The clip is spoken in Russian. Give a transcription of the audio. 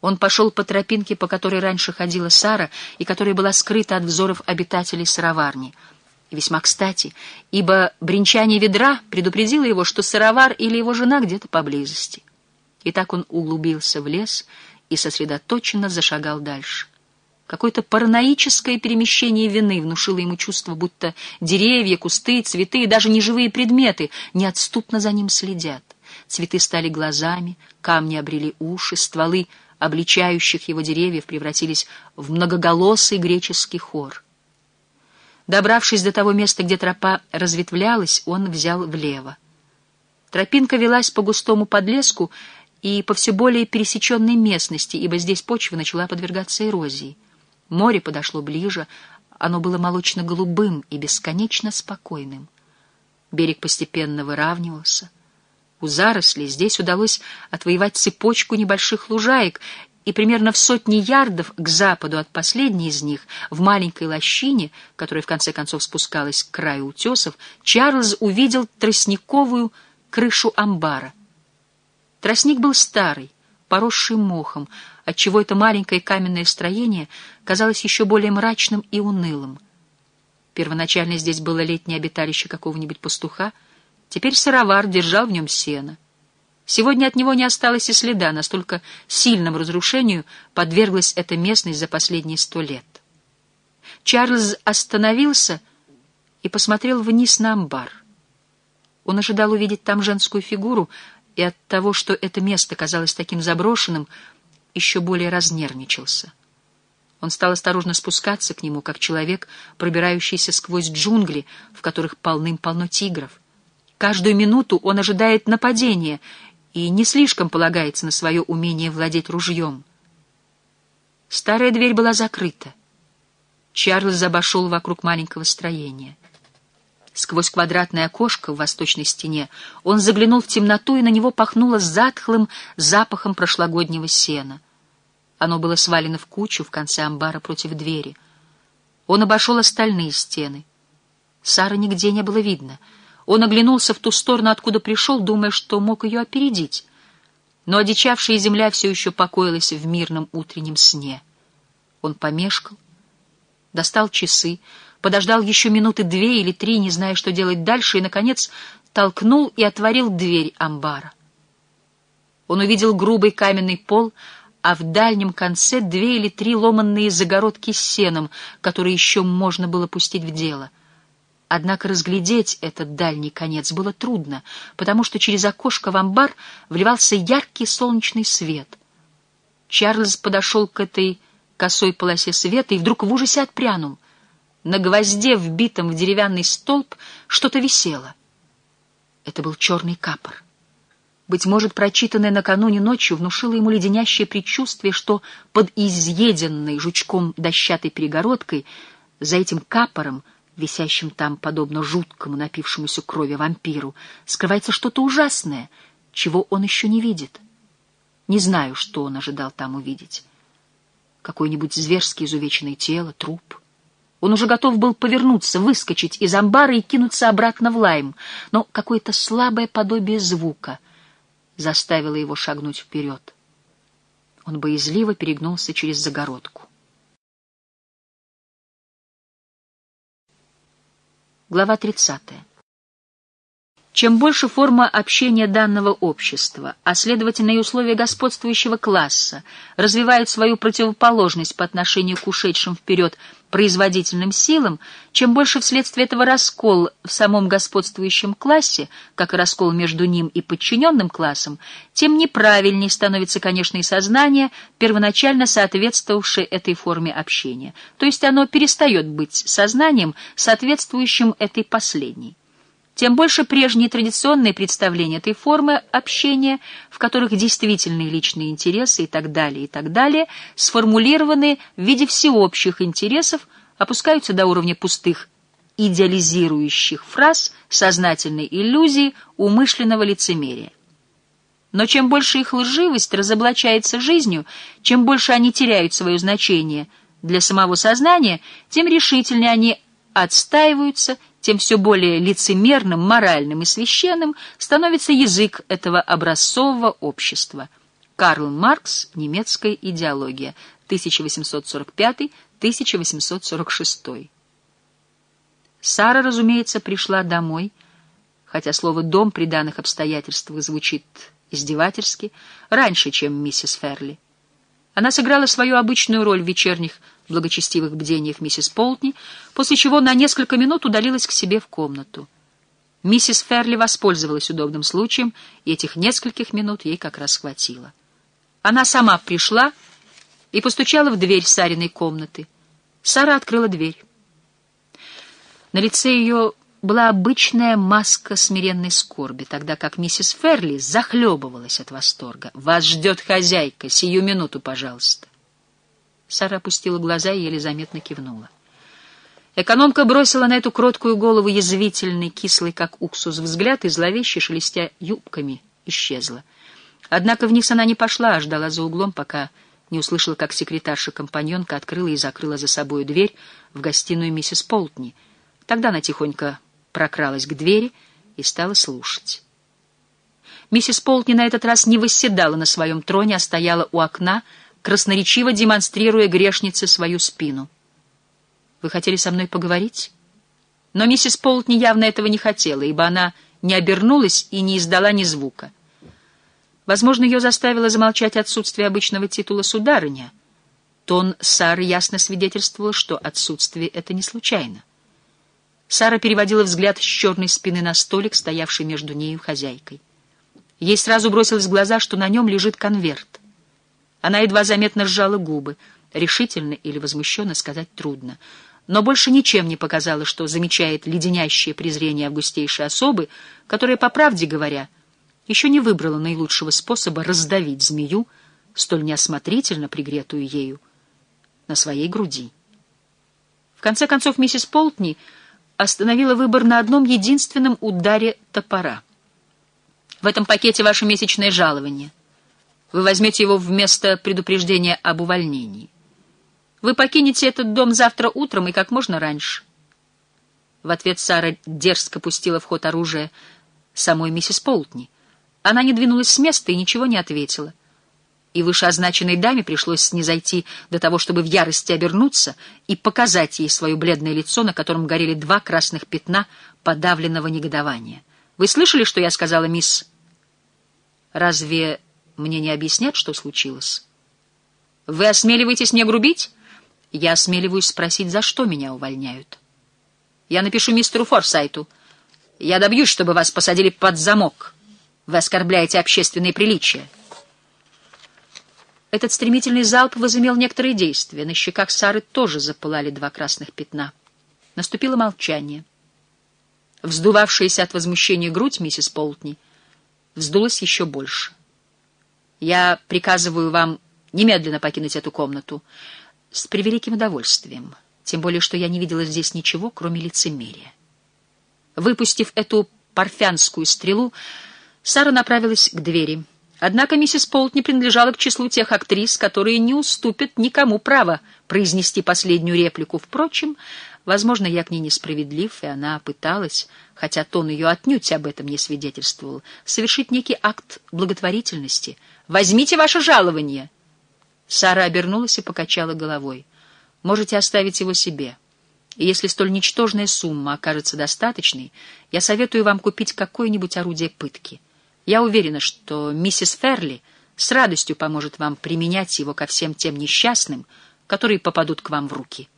Он пошел по тропинке, по которой раньше ходила Сара, и которая была скрыта от взоров обитателей сыроварни. Весьма кстати, ибо бренчание ведра предупредило его, что сыровар или его жена где-то поблизости. И так он углубился в лес и сосредоточенно зашагал дальше. Какое-то параноическое перемещение вины внушило ему чувство, будто деревья, кусты, цветы и даже неживые предметы неотступно за ним следят. Цветы стали глазами, камни обрели уши, стволы обличающих его деревьев превратились в многоголосый греческий хор. Добравшись до того места, где тропа разветвлялась, он взял влево. Тропинка велась по густому подлеску и по все более пересеченной местности, ибо здесь почва начала подвергаться эрозии. Море подошло ближе, оно было молочно-голубым и бесконечно спокойным. Берег постепенно выравнивался. У зарослей здесь удалось отвоевать цепочку небольших лужаек, и примерно в сотни ярдов к западу от последней из них, в маленькой лощине, которая в конце концов спускалась к краю утесов, Чарльз увидел тростниковую крышу амбара. Тростник был старый, поросший мохом, отчего это маленькое каменное строение казалось еще более мрачным и унылым. Первоначально здесь было летнее обиталище какого-нибудь пастуха, теперь сыровар держал в нем сено. Сегодня от него не осталось и следа, настолько сильному разрушению подверглась эта местность за последние сто лет. Чарльз остановился и посмотрел вниз на амбар. Он ожидал увидеть там женскую фигуру, и от того, что это место казалось таким заброшенным, еще более разнервничался. Он стал осторожно спускаться к нему, как человек, пробирающийся сквозь джунгли, в которых полным-полно тигров. Каждую минуту он ожидает нападения и не слишком полагается на свое умение владеть ружьем. Старая дверь была закрыта. Чарльз обошел вокруг маленького строения. Сквозь квадратное окошко в восточной стене он заглянул в темноту, и на него пахнуло затхлым запахом прошлогоднего сена. Оно было свалено в кучу в конце амбара против двери. Он обошел остальные стены. Сары нигде не было видно. Он оглянулся в ту сторону, откуда пришел, думая, что мог ее опередить. Но одичавшая земля все еще покоилась в мирном утреннем сне. Он помешкал, достал часы, подождал еще минуты две или три, не зная, что делать дальше, и, наконец, толкнул и отворил дверь амбара. Он увидел грубый каменный пол, а в дальнем конце две или три ломанные загородки с сеном, которые еще можно было пустить в дело. Однако разглядеть этот дальний конец было трудно, потому что через окошко в амбар вливался яркий солнечный свет. Чарльз подошел к этой косой полосе света и вдруг в ужасе отпрянул — на гвозде, вбитом в деревянный столб, что-то висело. Это был черный капор. Быть может, прочитанное накануне ночью внушило ему леденящее предчувствие, что под изъеденной жучком дощатой перегородкой, за этим капором, висящим там, подобно жуткому напившемуся крови вампиру, скрывается что-то ужасное, чего он еще не видит. Не знаю, что он ожидал там увидеть. Какое-нибудь зверски изувеченное тело, труп — он уже готов был повернуться, выскочить из амбара и кинуться обратно в лайм, но какое-то слабое подобие звука заставило его шагнуть вперед. Он боязливо перегнулся через загородку. Глава тридцатая. Чем больше форма общения данного общества, а следовательно и условия господствующего класса, развивают свою противоположность по отношению к ушедшим вперед производительным силам, чем больше вследствие этого раскол в самом господствующем классе, как и раскол между ним и подчиненным классом, тем неправильнее становится, конечно, и сознание, первоначально соответствовавшее этой форме общения, то есть оно перестает быть сознанием, соответствующим этой последней тем больше прежние традиционные представления этой формы общения, в которых действительные личные интересы и так далее, и так далее, сформулированы в виде всеобщих интересов, опускаются до уровня пустых идеализирующих фраз, сознательной иллюзии, умышленного лицемерия. Но чем больше их лживость разоблачается жизнью, чем больше они теряют свое значение для самого сознания, тем решительнее они отстаиваются тем все более лицемерным, моральным и священным становится язык этого образцового общества. Карл Маркс. Немецкая идеология. 1845-1846. Сара, разумеется, пришла домой, хотя слово «дом» при данных обстоятельствах звучит издевательски, раньше, чем миссис Ферли. Она сыграла свою обычную роль в вечерних благочестивых бдениях миссис Полтни, после чего на несколько минут удалилась к себе в комнату. Миссис Ферли воспользовалась удобным случаем, и этих нескольких минут ей как раз хватило. Она сама пришла и постучала в дверь Сариной комнаты. Сара открыла дверь. На лице ее была обычная маска смиренной скорби, тогда как миссис Ферли захлебывалась от восторга. «Вас ждет хозяйка, сию минуту, пожалуйста». Сара опустила глаза и еле заметно кивнула. Экономка бросила на эту кроткую голову язвительный, кислый, как уксус, взгляд и зловеще, шелестя юбками, исчезла. Однако вниз она не пошла, а ждала за углом, пока не услышала, как секретарша-компаньонка открыла и закрыла за собой дверь в гостиную миссис Полтни. Тогда она тихонько прокралась к двери и стала слушать. Миссис Полтни на этот раз не восседала на своем троне, а стояла у окна, красноречиво демонстрируя грешнице свою спину. «Вы хотели со мной поговорить?» Но миссис Полтни явно этого не хотела, ибо она не обернулась и не издала ни звука. Возможно, ее заставило замолчать отсутствие обычного титула «сударыня». Тон Сары ясно свидетельствовал, что отсутствие это не случайно. Сара переводила взгляд с черной спины на столик, стоявший между нею хозяйкой. Ей сразу бросилось в глаза, что на нем лежит конверт. Она едва заметно сжала губы. Решительно или возмущенно сказать трудно. Но больше ничем не показала, что замечает леденящее презрение августейшей особы, которая, по правде говоря, — еще не выбрала наилучшего способа раздавить змею, столь неосмотрительно пригретую ею, на своей груди. В конце концов, миссис Полтни остановила выбор на одном единственном ударе топора. В этом пакете ваше месячное жалование. Вы возьмете его вместо предупреждения об увольнении. Вы покинете этот дом завтра утром и как можно раньше. В ответ Сара дерзко пустила в ход оружие самой миссис Полтни — она не двинулась с места и ничего не ответила. И вышеозначенной даме пришлось снизойти до того, чтобы в ярости обернуться и показать ей свое бледное лицо, на котором горели два красных пятна подавленного негодования. «Вы слышали, что я сказала, мисс?» «Разве мне не объяснят, что случилось?» «Вы осмеливаетесь мне грубить?» «Я осмеливаюсь спросить, за что меня увольняют?» «Я напишу мистеру Форсайту. Я добьюсь, чтобы вас посадили под замок». Вы оскорбляете общественные приличия. Этот стремительный залп возымел некоторые действия. На щеках Сары тоже запылали два красных пятна. Наступило молчание. Вздувавшаяся от возмущения грудь миссис Полтни вздулась еще больше. «Я приказываю вам немедленно покинуть эту комнату с превеликим удовольствием, тем более что я не видела здесь ничего, кроме лицемерия». Выпустив эту парфянскую стрелу, Сара направилась к двери. Однако миссис Полт не принадлежала к числу тех актрис, которые не уступят никому права произнести последнюю реплику. Впрочем, возможно, я к ней несправедлив, и она пыталась, хотя тон ее отнюдь об этом не свидетельствовал, совершить некий акт благотворительности. «Возьмите ваше жалование!» Сара обернулась и покачала головой. «Можете оставить его себе». И если столь ничтожная сумма окажется достаточной, я советую вам купить какое-нибудь орудие пытки. Я уверена, что миссис Ферли с радостью поможет вам применять его ко всем тем несчастным, которые попадут к вам в руки.